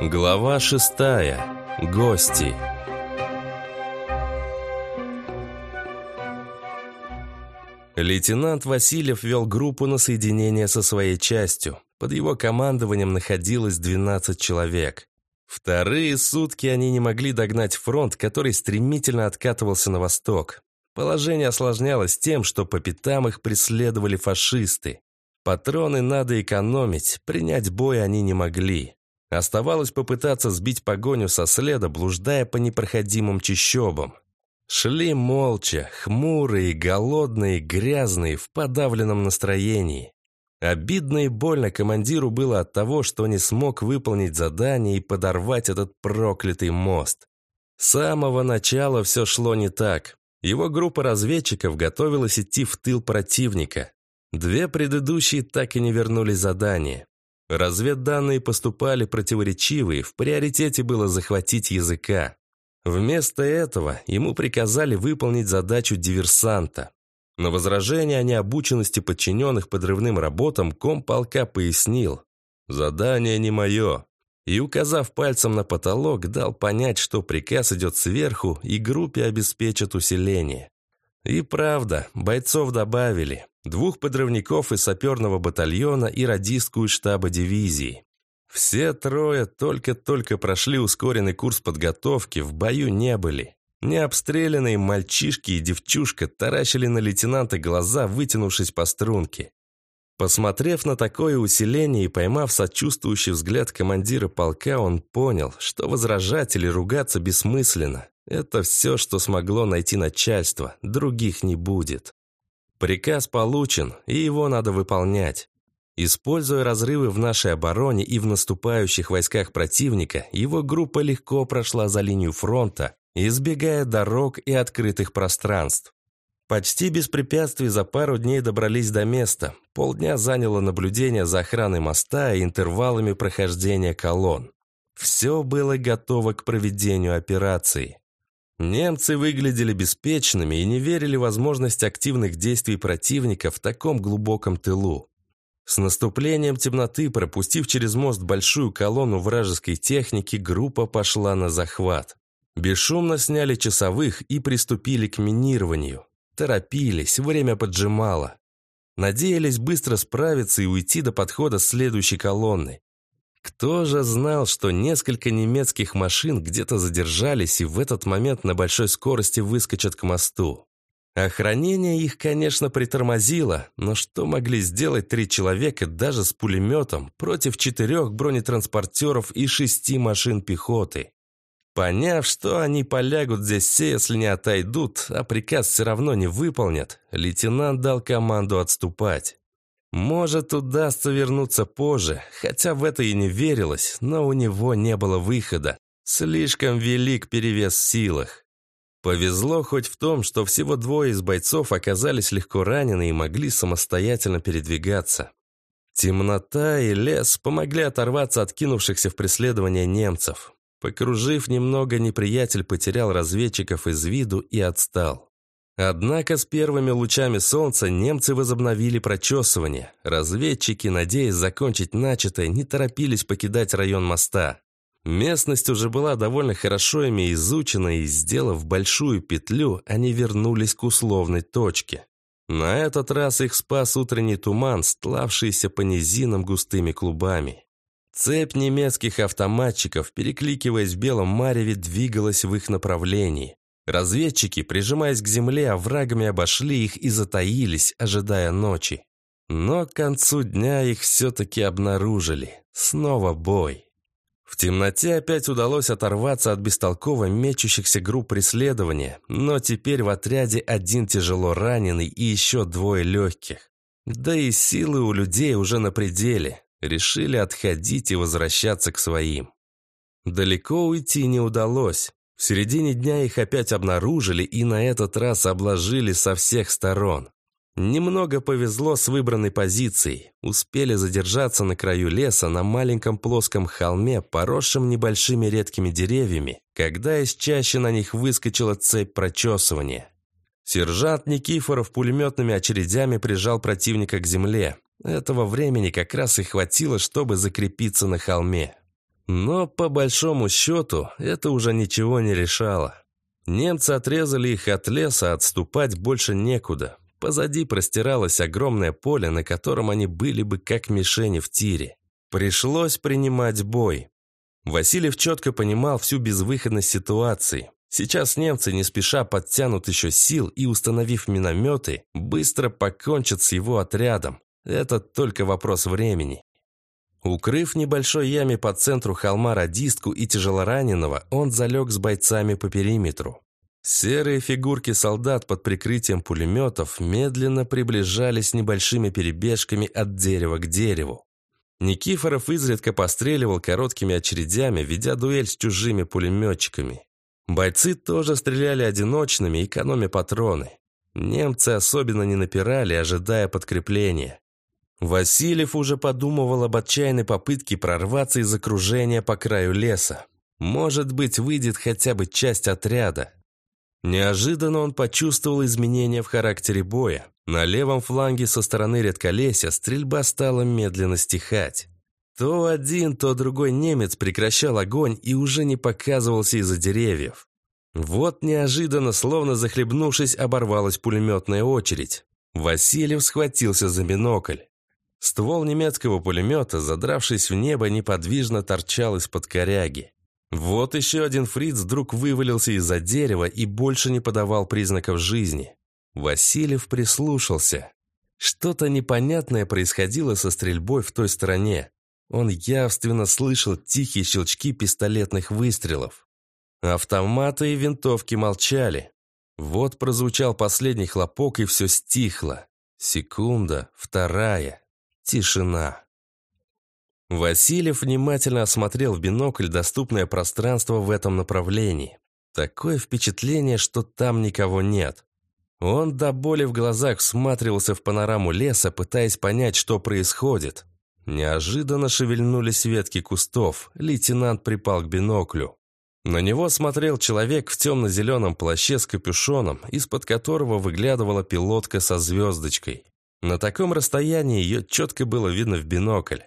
Глава шестая. Гости. Лейтенант Васильев вел группу на соединение со своей частью. Под его командованием находилось 12 человек. Вторые сутки они не могли догнать фронт, который стремительно откатывался на восток. Положение осложнялось тем, что по пятам их преследовали фашисты. Патроны надо экономить, принять бой они не могли. Оставалось попытаться сбить погоню со следа, блуждая по непроходимым чащобам. Шли молча, хмурые, голодные, грязные, в подавленном настроении. Обидно и больно командиру было от того, что не смог выполнить задание и подорвать этот проклятый мост. С самого начала все шло не так. Его группа разведчиков готовилась идти в тыл противника. Две предыдущие так и не вернули задание. Разведданные поступали противоречивые, в приоритете было захватить языка. Вместо этого ему приказали выполнить задачу диверсанта. На возражение о необученности подчиненных подрывным работам комполка пояснил «Задание не мое». И, указав пальцем на потолок, дал понять, что приказ идет сверху и группе обеспечат усиление. И правда, бойцов добавили. Двух подрывников из саперного батальона и радистскую штаба дивизии. Все трое только-только прошли ускоренный курс подготовки, в бою не были. Необстрелянные мальчишки и девчушка таращили на лейтенанта глаза, вытянувшись по струнке. Посмотрев на такое усиление и поймав сочувствующий взгляд командира полка, он понял, что возражать или ругаться бессмысленно. Это все, что смогло найти начальство, других не будет. Приказ получен, и его надо выполнять. Используя разрывы в нашей обороне и в наступающих войсках противника, его группа легко прошла за линию фронта, избегая дорог и открытых пространств. Почти без препятствий за пару дней добрались до места. Полдня заняло наблюдение за охраной моста и интервалами прохождения колонн. Все было готово к проведению операции. Немцы выглядели беспечными и не верили в возможность активных действий противника в таком глубоком тылу. С наступлением темноты, пропустив через мост большую колонну вражеской техники, группа пошла на захват. Бесшумно сняли часовых и приступили к минированию. Торопились, время поджимало. Надеялись быстро справиться и уйти до подхода следующей колонны. Кто же знал, что несколько немецких машин где-то задержались и в этот момент на большой скорости выскочат к мосту? Охранение их, конечно, притормозило, но что могли сделать три человека даже с пулеметом против четырех бронетранспортеров и шести машин пехоты? Поняв, что они полягут здесь все, если не отойдут, а приказ все равно не выполнят, лейтенант дал команду отступать. Может, удастся вернуться позже, хотя в это и не верилось, но у него не было выхода. Слишком велик перевес в силах. Повезло хоть в том, что всего двое из бойцов оказались легко ранены и могли самостоятельно передвигаться. Темнота и лес помогли оторваться от кинувшихся в преследование немцев. Покружив немного, неприятель потерял разведчиков из виду и отстал. Однако с первыми лучами солнца немцы возобновили прочесывание. Разведчики, надеясь закончить начатое, не торопились покидать район моста. Местность уже была довольно хорошо ими изучена, и, сделав большую петлю, они вернулись к условной точке. На этот раз их спас утренний туман, стлавшийся по низинам густыми клубами. Цепь немецких автоматчиков, перекликиваясь в белом мареве, двигалась в их направлении. Разведчики, прижимаясь к земле, оврагами обошли их и затаились, ожидая ночи. Но к концу дня их все-таки обнаружили. Снова бой. В темноте опять удалось оторваться от бестолково мечущихся групп преследования, но теперь в отряде один тяжело раненый и еще двое легких. Да и силы у людей уже на пределе. Решили отходить и возвращаться к своим. Далеко уйти не удалось. В середине дня их опять обнаружили и на этот раз обложили со всех сторон. Немного повезло с выбранной позицией. Успели задержаться на краю леса на маленьком плоском холме, поросшем небольшими редкими деревьями, когда из чаще на них выскочила цепь прочесывания. Сержант Никифоров пулеметными очередями прижал противника к земле. Этого времени как раз и хватило, чтобы закрепиться на холме. Но по большому счету это уже ничего не решало. Немцы отрезали их от леса, отступать больше некуда. Позади простиралось огромное поле, на котором они были бы как мишени в тире. Пришлось принимать бой. Васильев четко понимал всю безвыходность ситуации. Сейчас немцы не спеша подтянут еще сил и, установив минометы, быстро покончат с его отрядом. Это только вопрос времени. Укрыв небольшой яме по центру холма радистку и тяжелораненого, он залег с бойцами по периметру. Серые фигурки солдат под прикрытием пулеметов медленно приближались небольшими перебежками от дерева к дереву. Никифоров изредка постреливал короткими очередями, ведя дуэль с чужими пулеметчиками. Бойцы тоже стреляли одиночными, экономя патроны. Немцы особенно не напирали, ожидая подкрепления. Васильев уже подумывал об отчаянной попытке прорваться из окружения по краю леса. Может быть, выйдет хотя бы часть отряда. Неожиданно он почувствовал изменения в характере боя. На левом фланге со стороны редколесья стрельба стала медленно стихать. То один, то другой немец прекращал огонь и уже не показывался из-за деревьев. Вот неожиданно, словно захлебнувшись, оборвалась пулеметная очередь. Васильев схватился за бинокль. Ствол немецкого пулемета, задравшись в небо, неподвижно торчал из-под коряги. Вот еще один фриц вдруг вывалился из-за дерева и больше не подавал признаков жизни. Васильев прислушался. Что-то непонятное происходило со стрельбой в той стороне. Он явственно слышал тихие щелчки пистолетных выстрелов. Автоматы и винтовки молчали. Вот прозвучал последний хлопок, и все стихло. Секунда, вторая. Тишина. Васильев внимательно осмотрел в бинокль доступное пространство в этом направлении. Такое впечатление, что там никого нет. Он до боли в глазах всматривался в панораму леса, пытаясь понять, что происходит. Неожиданно шевельнулись ветки кустов. Лейтенант припал к биноклю. На него смотрел человек в темно-зеленом плаще с капюшоном, из-под которого выглядывала пилотка со звездочкой. На таком расстоянии ее четко было видно в бинокль.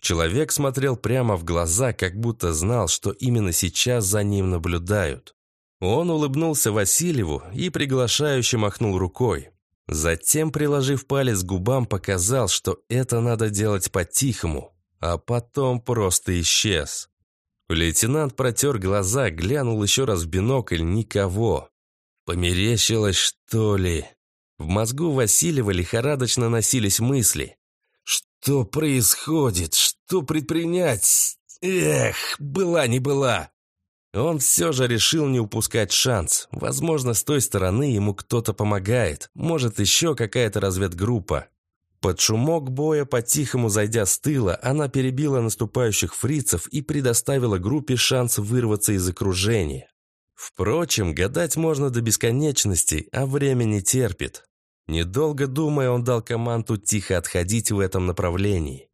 Человек смотрел прямо в глаза, как будто знал, что именно сейчас за ним наблюдают. Он улыбнулся Васильеву и приглашающе махнул рукой. Затем, приложив палец к губам, показал, что это надо делать по-тихому, а потом просто исчез. Лейтенант протер глаза, глянул еще раз в бинокль, никого. Померещилось, что ли? В мозгу Васильева лихорадочно носились мысли. Что происходит? Что предпринять? Эх, была не была. Он все же решил не упускать шанс. Возможно, с той стороны ему кто-то помогает. Может, еще какая-то разведгруппа. Под шумок боя, по-тихому зайдя с тыла, она перебила наступающих фрицев и предоставила группе шанс вырваться из окружения. Впрочем, гадать можно до бесконечности, а время не терпит. Недолго думая, он дал команду тихо отходить в этом направлении.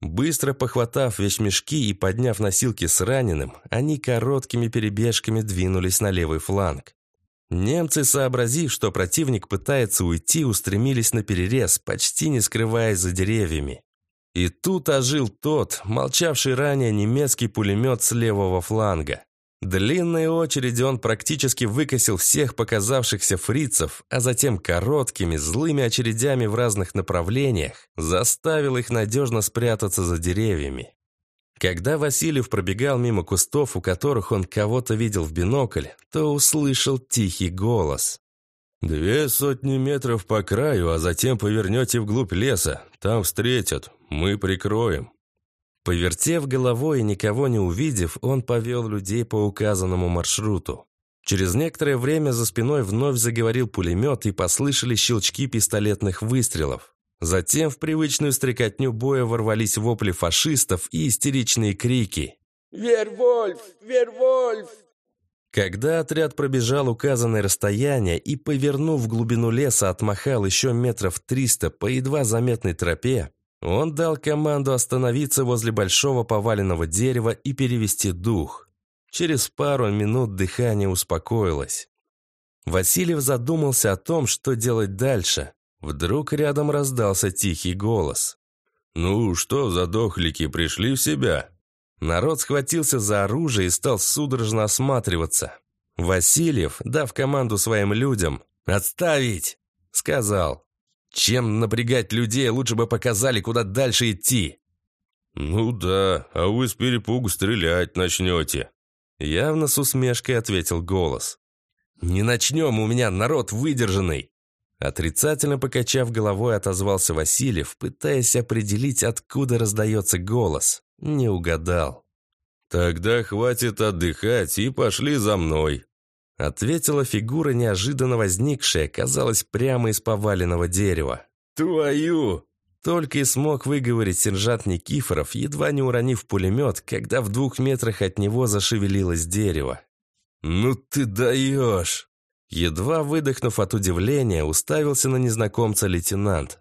Быстро похватав вещмешки и подняв носилки с раненым, они короткими перебежками двинулись на левый фланг. Немцы, сообразив, что противник пытается уйти, устремились на перерез, почти не скрываясь за деревьями. И тут ожил тот, молчавший ранее немецкий пулемет с левого фланга. Длинной очереди он практически выкосил всех показавшихся фрицев, а затем короткими, злыми очередями в разных направлениях заставил их надежно спрятаться за деревьями. Когда Васильев пробегал мимо кустов, у которых он кого-то видел в бинокль, то услышал тихий голос. «Две сотни метров по краю, а затем повернете вглубь леса. Там встретят. Мы прикроем». Повертев головой и никого не увидев, он повел людей по указанному маршруту. Через некоторое время за спиной вновь заговорил пулемет и послышались щелчки пистолетных выстрелов. Затем в привычную стрекотню боя ворвались вопли фашистов и истеричные крики. «Вервольф! Вервольф!» Когда отряд пробежал указанное расстояние и, повернув в глубину леса, отмахал еще метров триста по едва заметной тропе, он дал команду остановиться возле большого поваленного дерева и перевести дух. Через пару минут дыхание успокоилось. Васильев задумался о том, что делать дальше. Вдруг рядом раздался тихий голос. «Ну что, задохлики, пришли в себя?» Народ схватился за оружие и стал судорожно осматриваться. Васильев, дав команду своим людям «Отставить!» сказал «Чем напрягать людей, лучше бы показали, куда дальше идти». «Ну да, а вы с перепугу стрелять начнете», Явно с усмешкой ответил голос. «Не начнем, у меня народ выдержанный!» Отрицательно покачав головой, отозвался Васильев, пытаясь определить, откуда раздается голос. Не угадал. «Тогда хватит отдыхать и пошли за мной», ответила фигура, неожиданно возникшая, казалось, прямо из поваленного дерева. «Твою!» Только и смог выговорить сержант Никифоров, едва не уронив пулемет, когда в двух метрах от него зашевелилось дерево. «Ну ты даешь!» Едва выдохнув от удивления, уставился на незнакомца лейтенант.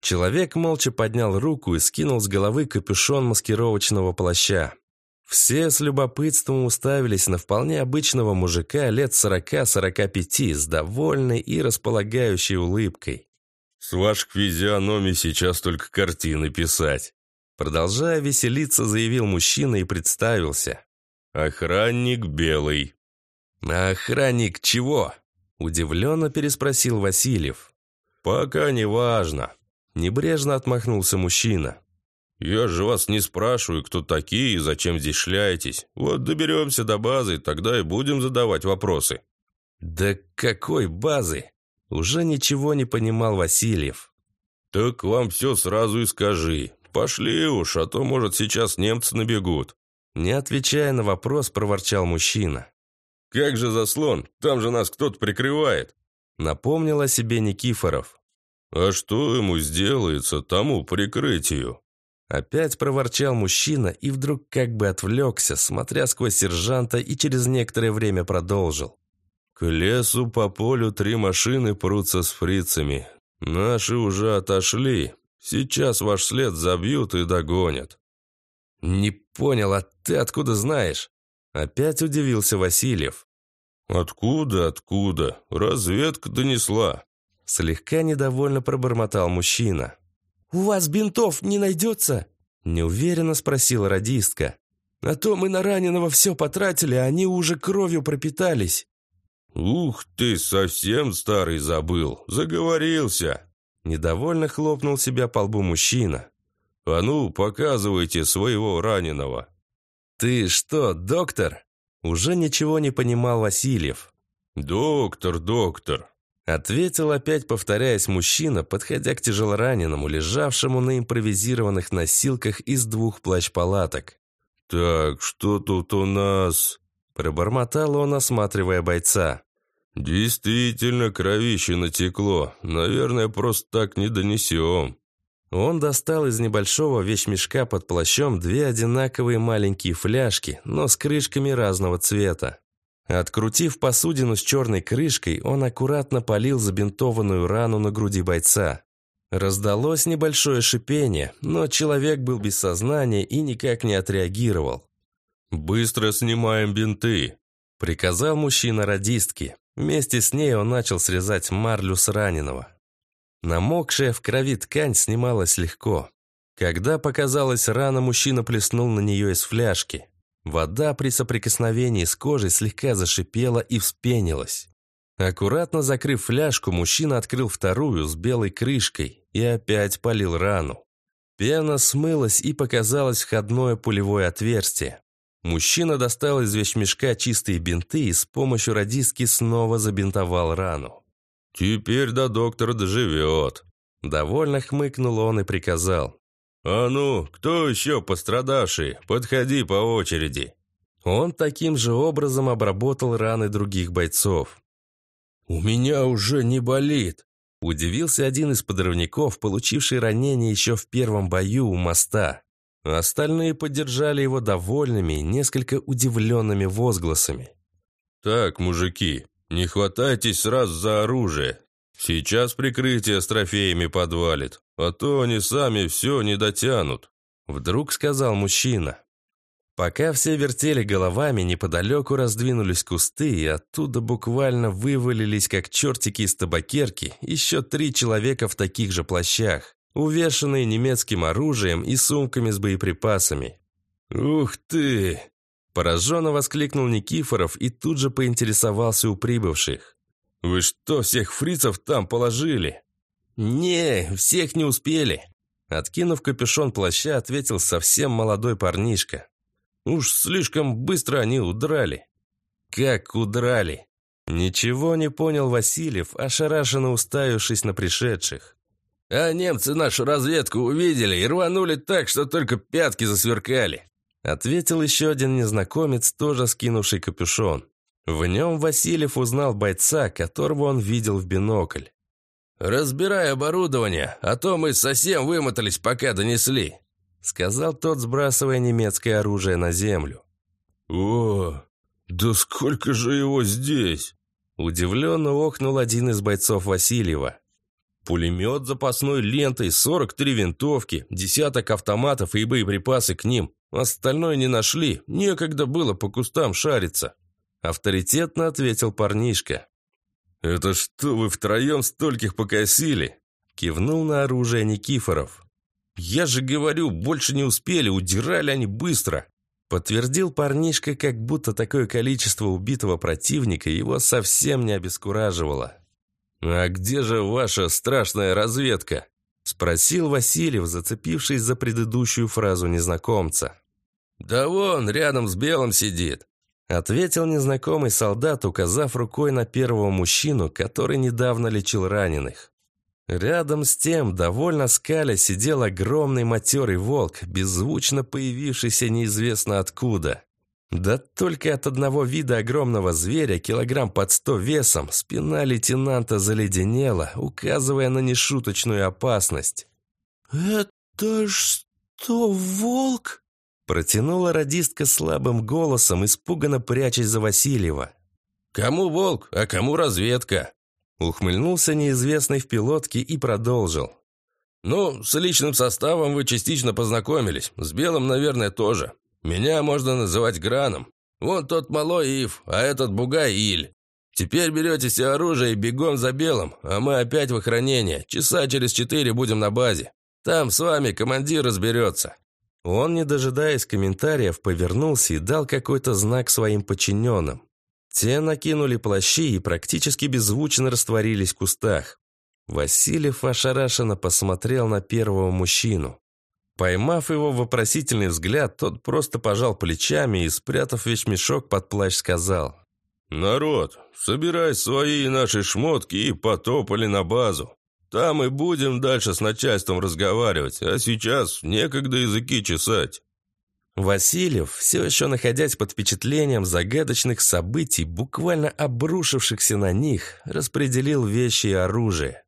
Человек молча поднял руку и скинул с головы капюшон маскировочного плаща. Все с любопытством уставились на вполне обычного мужика лет сорока-сорока пяти с довольной и располагающей улыбкой. «С ваших физиономий сейчас только картины писать». Продолжая веселиться, заявил мужчина и представился. «Охранник белый». охранник чего?» Удивленно переспросил Васильев. «Пока не важно», — небрежно отмахнулся мужчина. «Я же вас не спрашиваю, кто такие и зачем здесь шляетесь. Вот доберемся до базы, тогда и будем задавать вопросы». «Да какой базы?» Уже ничего не понимал Васильев. «Так вам все сразу и скажи. Пошли уж, а то, может, сейчас немцы набегут». Не отвечая на вопрос, проворчал мужчина. «Как же заслон? Там же нас кто-то прикрывает!» Напомнил о себе Никифоров. «А что ему сделается, тому прикрытию?» Опять проворчал мужчина и вдруг как бы отвлекся, смотря сквозь сержанта и через некоторое время продолжил. К лесу по полю три машины прутся с фрицами. Наши уже отошли. Сейчас ваш след забьют и догонят. Не понял, а ты откуда знаешь? Опять удивился Васильев. Откуда, откуда? Разведка донесла. Слегка недовольно пробормотал мужчина. «У вас бинтов не найдется?» Неуверенно спросила радистка. «А то мы на раненого все потратили, а они уже кровью пропитались». «Ух ты, совсем старый забыл, заговорился!» Недовольно хлопнул себя по лбу мужчина. «А ну, показывайте своего раненого!» «Ты что, доктор?» Уже ничего не понимал Васильев. «Доктор, доктор!» Ответил опять, повторяясь мужчина, подходя к тяжелораненому, лежавшему на импровизированных носилках из двух плащ-палаток. «Так, что тут у нас?» Пробормотал он, осматривая бойца. «Действительно, кровище натекло. Наверное, просто так не донесем». Он достал из небольшого вещмешка под плащом две одинаковые маленькие фляжки, но с крышками разного цвета. Открутив посудину с черной крышкой, он аккуратно полил забинтованную рану на груди бойца. Раздалось небольшое шипение, но человек был без сознания и никак не отреагировал. «Быстро снимаем бинты», — приказал мужчина радистки. Вместе с ней он начал срезать марлю с раненого. Намокшая в крови ткань снималась легко. Когда показалась рана, мужчина плеснул на нее из фляжки. Вода при соприкосновении с кожей слегка зашипела и вспенилась. Аккуратно закрыв фляжку, мужчина открыл вторую с белой крышкой и опять полил рану. Пена смылась и показалось входное пулевое отверстие. Мужчина достал из вещмешка чистые бинты и с помощью радистки снова забинтовал рану. «Теперь до доктора доживет», — довольно хмыкнул он и приказал. «А ну, кто еще пострадавший? Подходи по очереди». Он таким же образом обработал раны других бойцов. «У меня уже не болит», — удивился один из подрывников, получивший ранение еще в первом бою у моста. Остальные поддержали его довольными, несколько удивленными возгласами. «Так, мужики, не хватайтесь сразу за оружие. Сейчас прикрытие с трофеями подвалит, а то они сами все не дотянут», вдруг сказал мужчина. Пока все вертели головами, неподалеку раздвинулись кусты, и оттуда буквально вывалились, как чертики из табакерки, еще три человека в таких же плащах увешанные немецким оружием и сумками с боеприпасами. «Ух ты!» Пораженно воскликнул Никифоров и тут же поинтересовался у прибывших. «Вы что, всех фрицев там положили?» «Не, всех не успели», Откинув капюшон плаща, ответил совсем молодой парнишка. Уж слишком быстро они удрали. Как удрали? Ничего не понял Васильев, ошарашенно уставившись на пришедших. А немцы нашу разведку увидели и рванули так, что только пятки засверкали. Ответил еще один незнакомец, тоже скинувший капюшон. В нем Васильев узнал бойца, которого он видел в бинокль. «Разбирай оборудование, а то мы совсем вымотались, пока донесли», сказал тот, сбрасывая немецкое оружие на землю. «О, да сколько же его здесь?» Удивленно охнул один из бойцов Васильева. Пулемет запасной лентой, 43 винтовки, десяток автоматов и боеприпасы к ним. Остальное не нашли, некогда было по кустам шариться. Авторитетно ответил парнишка. «Это что, вы втроем стольких покосили?» Кивнул на оружие Никифоров. «Я же говорю, больше не успели, удирали они быстро!» Подтвердил парнишка, как будто такое количество убитого противника его совсем не обескураживало. «А где же ваша страшная разведка?» Спросил Васильев, зацепившись за предыдущую фразу незнакомца. «Да вон, рядом с белым сидит», Ответил незнакомый солдат, указав рукой на первого мужчину, который недавно лечил раненых. Рядом с тем, довольно скаля, сидел огромный матерый волк, беззвучно появившийся неизвестно откуда. Да только от одного вида огромного зверя, килограмм под сто весом, спина лейтенанта заледенела, указывая на нешуточную опасность. «Это что, волк?» Протянула радистка слабым голосом, испуганно прячась за Васильева. «Кому волк, а кому разведка?» Ухмыльнулся неизвестный в пилотке и продолжил. «Ну, с личным составом вы частично познакомились, с Белым, наверное, тоже. Меня можно называть Граном. Вон тот малой Ив, а этот Бугай Иль. Теперь берете все оружие и бегом за Белым, а мы опять в охранение. Часа через четыре будем на базе. Там с вами командир разберется». Он, не дожидаясь комментариев, повернулся и дал какой-то знак своим подчиненным. Те накинули плащи и практически беззвучно растворились в кустах. Васильев ошарашенно посмотрел на первого мужчину. Поймав его вопросительный взгляд, тот просто пожал плечами и, спрятав вещмешок под плащ, сказал. «Народ, собирай свои и наши шмотки и потопали на базу. Там и будем дальше с начальством разговаривать, а сейчас некогда языки чесать». Васильев, все еще находясь под впечатлением загадочных событий, буквально обрушившихся на них, распределил вещи и оружие.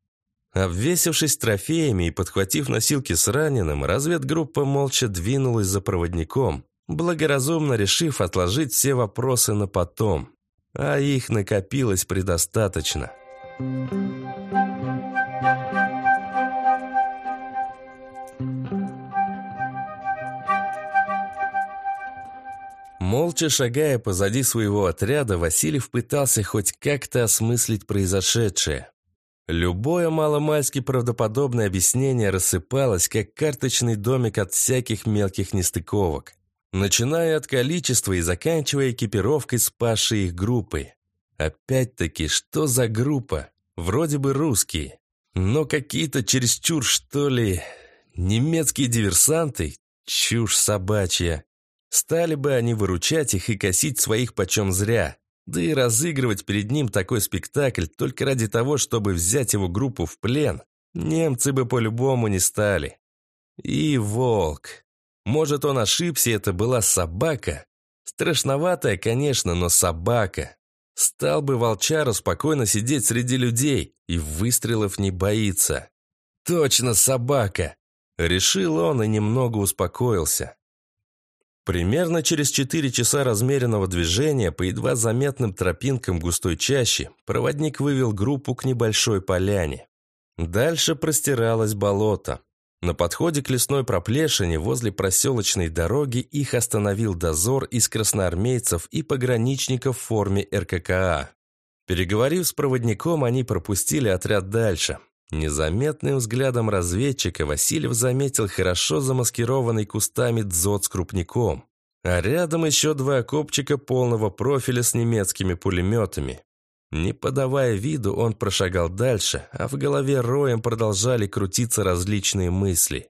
Обвесившись трофеями и подхватив носилки с раненым, разведгруппа молча двинулась за проводником, благоразумно решив отложить все вопросы на потом. А их накопилось предостаточно. Молча шагая позади своего отряда, Васильев пытался хоть как-то осмыслить произошедшее. Любое маломальски правдоподобное объяснение рассыпалось, как карточный домик от всяких мелких нестыковок, начиная от количества и заканчивая экипировкой спасшей их группы. Опять-таки, что за группа? Вроде бы русские, но какие-то чересчур, что ли, немецкие диверсанты? Чушь собачья. Стали бы они выручать их и косить своих почем зря. Да и разыгрывать перед ним такой спектакль только ради того, чтобы взять его группу в плен, немцы бы по-любому не стали. И волк. Может, он ошибся, это была собака? Страшноватая, конечно, но собака. Стал бы волчара спокойно сидеть среди людей и выстрелов не боится. Точно собака. Решил он и немного успокоился. Примерно через 4 часа размеренного движения по едва заметным тропинкам густой чащи проводник вывел группу к небольшой поляне. Дальше простиралось болото. На подходе к лесной проплешине возле проселочной дороги их остановил дозор из красноармейцев и пограничников в форме РККА. Переговорив с проводником, они пропустили отряд дальше. Незаметным взглядом разведчика Васильев заметил хорошо замаскированный кустами дзот с крупником. А рядом еще два окопчика полного профиля с немецкими пулеметами. Не подавая виду, он прошагал дальше, а в голове роем продолжали крутиться различные мысли.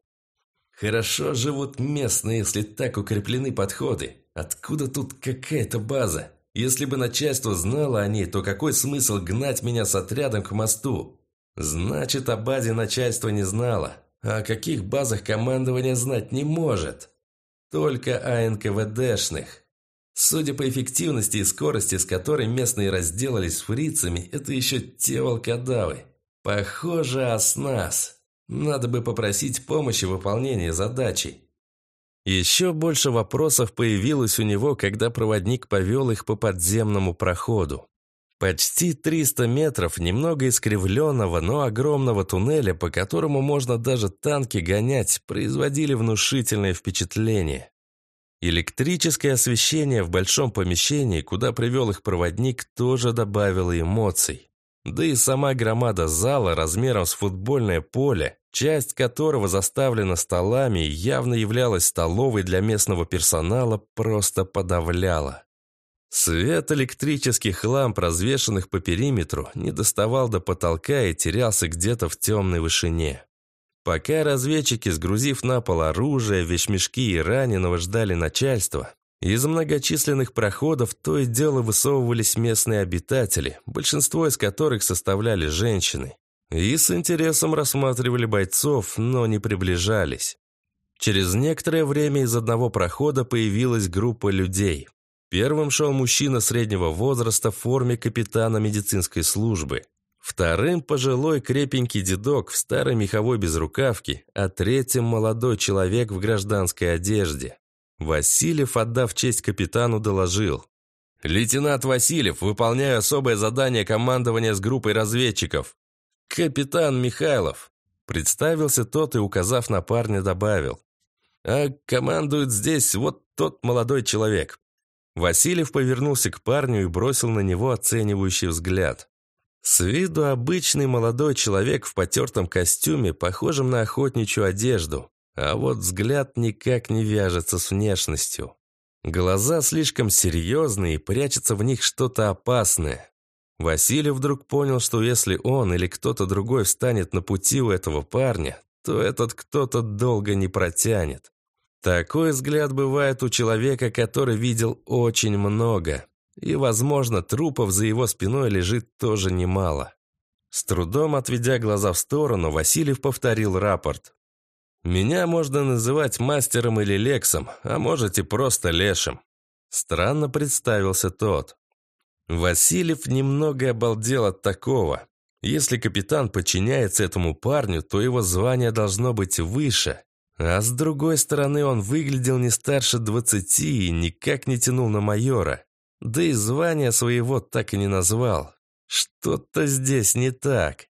«Хорошо живут местные, если так укреплены подходы. Откуда тут какая-то база? Если бы начальство знало о ней, то какой смысл гнать меня с отрядом к мосту? Значит, о базе начальство не знало. А о каких базах командование знать не может? Только о НКВДшных. Судя по эффективности и скорости, с которой местные разделались с фрицами, это еще те волкодавы. Похоже, оснас. Надо бы попросить помощи в выполнении задачи. Еще больше вопросов появилось у него, когда проводник повел их по подземному проходу. Почти 300 метров немного искривленного, но огромного туннеля, по которому можно даже танки гонять, производили внушительное впечатление. Электрическое освещение в большом помещении, куда привел их проводник, тоже добавило эмоций. Да и сама громада зала размером с футбольное поле, часть которого заставлена столами и явно являлась столовой для местного персонала, просто подавляла. Свет электрических ламп, развешанных по периметру, не доставал до потолка и терялся где-то в темной вышине. Пока разведчики, сгрузив на пол оружие, вещмешки и раненого ждали начальства, из многочисленных проходов то и дело высовывались местные обитатели, большинство из которых составляли женщины, и с интересом рассматривали бойцов, но не приближались. Через некоторое время из одного прохода появилась группа людей. Первым шел мужчина среднего возраста в форме капитана медицинской службы. Вторым – пожилой крепенький дедок в старой меховой безрукавке, а третьим – молодой человек в гражданской одежде. Васильев, отдав честь капитану, доложил. «Лейтенант Васильев, выполняю особое задание командования с группой разведчиков». «Капитан Михайлов», – представился тот и, указав на парня, добавил. «А командует здесь вот тот молодой человек». Васильев повернулся к парню и бросил на него оценивающий взгляд. С виду обычный молодой человек в потертом костюме, похожем на охотничью одежду, а вот взгляд никак не вяжется с внешностью. Глаза слишком серьезные, и прячется в них что-то опасное. Василий вдруг понял, что если он или кто-то другой встанет на пути у этого парня, то этот кто-то долго не протянет. Такой взгляд бывает у человека, который видел очень много, и, возможно, трупов за его спиной лежит тоже немало. С трудом отведя глаза в сторону, Васильев повторил рапорт. «Меня можно называть мастером или лексом, а можете просто лешим». Странно представился тот. Васильев немного обалдел от такого. Если капитан подчиняется этому парню, то его звание должно быть выше. А с другой стороны, он выглядел не старше двадцати и никак не тянул на майора. Да и звания своего так и не назвал. Что-то здесь не так.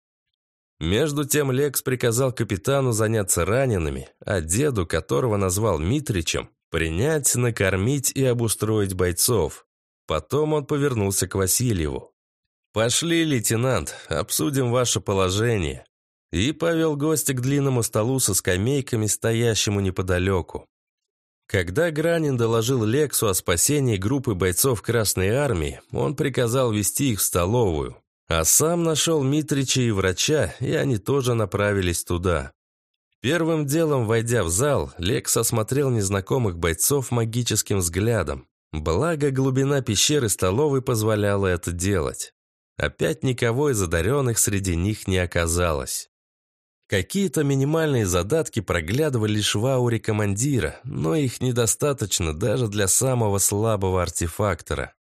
Между тем Лекс приказал капитану заняться ранеными, а деду, которого назвал Митричем, принять, накормить и обустроить бойцов. Потом он повернулся к Васильеву. «Пошли, лейтенант, обсудим ваше положение». И повел гостя к длинному столу со скамейками, стоящему неподалеку. Когда Гранин доложил Лексу о спасении группы бойцов Красной Армии, он приказал вести их в столовую. А сам нашел Митрича и врача, и они тоже направились туда. Первым делом, войдя в зал, Лекс осмотрел незнакомых бойцов магическим взглядом. Благо, глубина пещеры столовой позволяла это делать. Опять никого из одаренных среди них не оказалось. Какие-то минимальные задатки проглядывали лишь в ауре командира, но их недостаточно даже для самого слабого артефактора.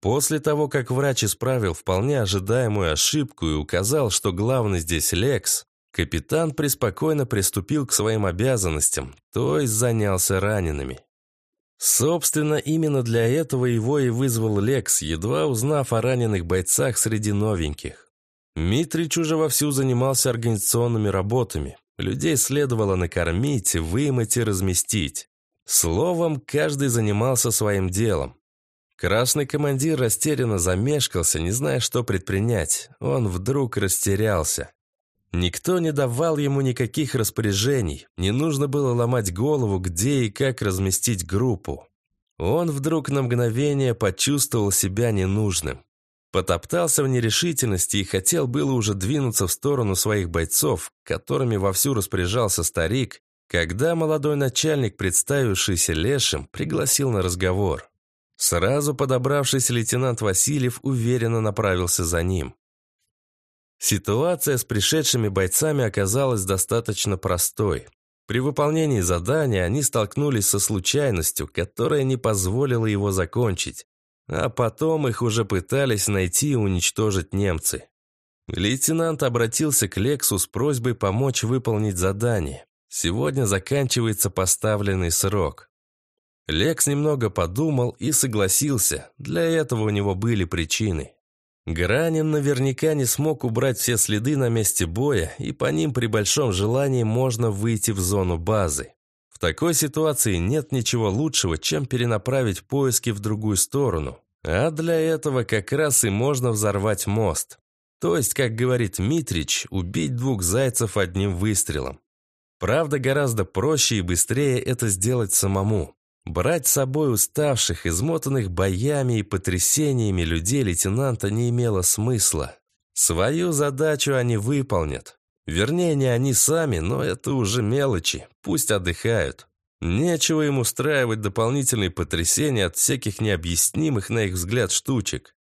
После того, как врач исправил вполне ожидаемую ошибку и указал, что главный здесь Лекс, капитан преспокойно приступил к своим обязанностям, то есть занялся ранеными. Собственно, именно для этого его и вызвал Лекс, едва узнав о раненых бойцах среди новеньких. Митрич уже вовсю занимался организационными работами. Людей следовало накормить, вымыть и разместить. Словом, каждый занимался своим делом. Красный командир растерянно замешкался, не зная, что предпринять. Он вдруг растерялся. Никто не давал ему никаких распоряжений, не нужно было ломать голову, где и как разместить группу. Он вдруг на мгновение почувствовал себя ненужным. Потоптался в нерешительности и хотел было уже двинуться в сторону своих бойцов, которыми вовсю распоряжался старик, когда молодой начальник, представившийся Лешим, пригласил на разговор. Сразу подобравшийся лейтенант Васильев уверенно направился за ним. Ситуация с пришедшими бойцами оказалась достаточно простой. При выполнении задания они столкнулись со случайностью, которая не позволила его закончить. А потом их уже пытались найти и уничтожить немцы. Лейтенант обратился к Лексу с просьбой помочь выполнить задание. Сегодня заканчивается поставленный срок. Лекс немного подумал и согласился. Для этого у него были причины. Гранин наверняка не смог убрать все следы на месте боя, и по ним при большом желании можно выйти в зону базы. В такой ситуации нет ничего лучшего, чем перенаправить поиски в другую сторону. А для этого как раз и можно взорвать мост. То есть, как говорит Митрич, убить двух зайцев одним выстрелом. Правда, гораздо проще и быстрее это сделать самому. Брать с собой уставших, измотанных боями и потрясениями людей лейтенанта не имело смысла. Свою задачу они выполнят. Вернее, не они сами, но это уже мелочи, пусть отдыхают. Нечего им устраивать дополнительные потрясения от всяких необъяснимых, на их взгляд, штучек.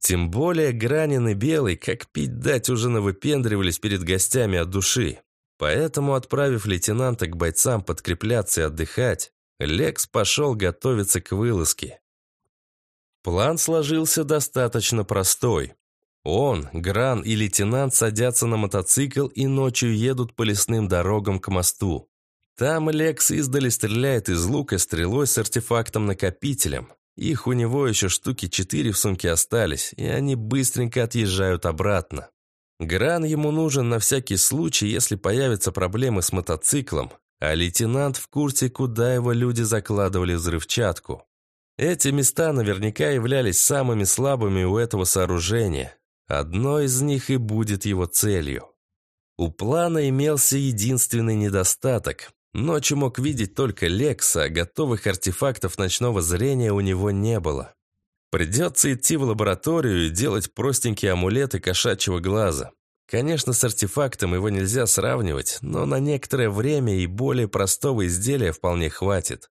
Тем более Гранин Белый, как пить дать, уже навыпендривались перед гостями от души. Поэтому, отправив лейтенанта к бойцам подкрепляться и отдыхать, Лекс пошел готовиться к вылазке. План сложился достаточно простой. Он, Гран и лейтенант садятся на мотоцикл и ночью едут по лесным дорогам к мосту. Там Лекс издали стреляет из лука стрелой с артефактом-накопителем. Их у него еще штуки четыре в сумке остались, и они быстренько отъезжают обратно. Гран ему нужен на всякий случай, если появятся проблемы с мотоциклом, а лейтенант в курсе, куда его люди закладывали взрывчатку. Эти места наверняка являлись самыми слабыми у этого сооружения, Одно из них и будет его целью. У плана имелся единственный недостаток. Ночью мог видеть только Лекса, а готовых артефактов ночного зрения у него не было. Придется идти в лабораторию и делать простенькие амулеты кошачьего глаза. Конечно, с артефактом его нельзя сравнивать, но на некоторое время и более простого изделия вполне хватит.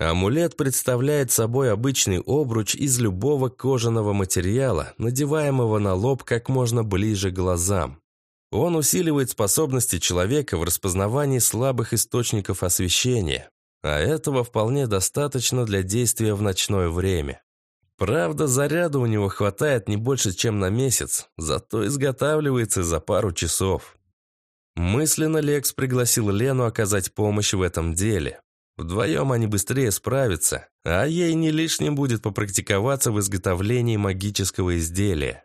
Амулет представляет собой обычный обруч из любого кожаного материала, надеваемого на лоб как можно ближе к глазам. Он усиливает способности человека в распознавании слабых источников освещения, а этого вполне достаточно для действия в ночное время. Правда, заряда у него хватает не больше, чем на месяц, зато изготавливается за пару часов. Мысленно Лекс пригласил Лену оказать помощь в этом деле. Вдвоем они быстрее справятся, а ей не лишним будет попрактиковаться в изготовлении магического изделия.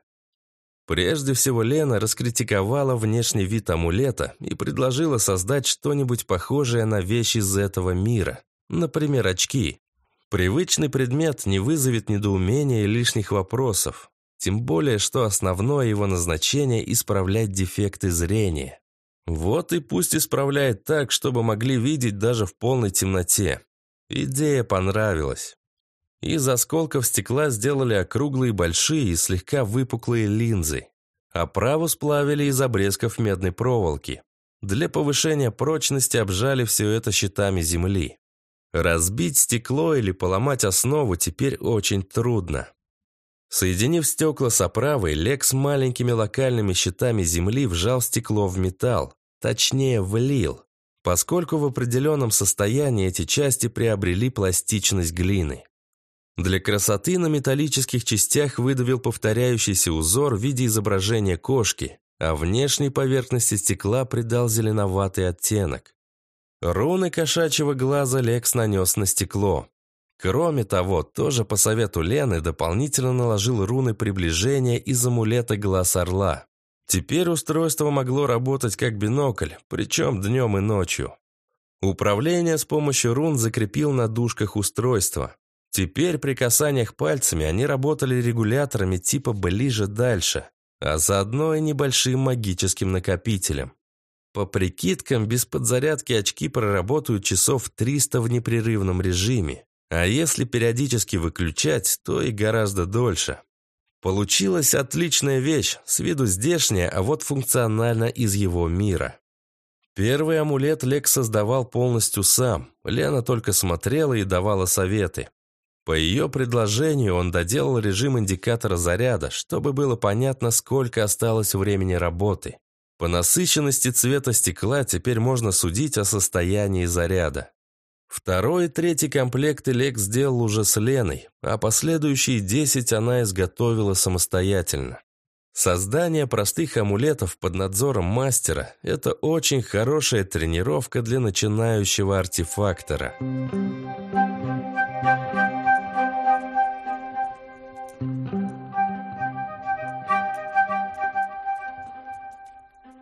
Прежде всего Лена раскритиковала внешний вид амулета и предложила создать что-нибудь похожее на вещь из этого мира, например, очки. Привычный предмет не вызовет недоумения и лишних вопросов, тем более, что основное его назначение – исправлять дефекты зрения. Вот и пусть исправляет так, чтобы могли видеть даже в полной темноте. Идея понравилась. Из осколков стекла сделали округлые большие и слегка выпуклые линзы. Оправу сплавили из обрезков медной проволоки. Для повышения прочности обжали все это щитами земли. Разбить стекло или поломать основу теперь очень трудно. Соединив стекла с оправой, Лекс маленькими локальными щитами земли вжал стекло в металл, точнее влил, поскольку в определенном состоянии эти части приобрели пластичность глины. Для красоты на металлических частях выдавил повторяющийся узор в виде изображения кошки, а внешней поверхности стекла придал зеленоватый оттенок. Руны кошачьего глаза Лекс нанес на стекло. Кроме того, тоже по совету Лены дополнительно наложил руны приближения из амулета глаз орла. Теперь устройство могло работать как бинокль, причем днем и ночью. Управление с помощью рун закрепил на дужках устройства. Теперь при касаниях пальцами они работали регуляторами типа ближе-дальше, а заодно и небольшим магическим накопителем. По прикидкам, без подзарядки очки проработают часов 300 в непрерывном режиме, А если периодически выключать, то и гораздо дольше. Получилась отличная вещь, с виду здешняя, а вот функционально из его мира. Первый амулет Лекс создавал полностью сам. Лена только смотрела и давала советы. По ее предложению он доделал режим индикатора заряда, чтобы было понятно, сколько осталось времени работы. По насыщенности цвета стекла теперь можно судить о состоянии заряда. Второй и третий комплекты Лекс сделал уже с Леной, а последующие десять она изготовила самостоятельно. Создание простых амулетов под надзором мастера – это очень хорошая тренировка для начинающего артефактора.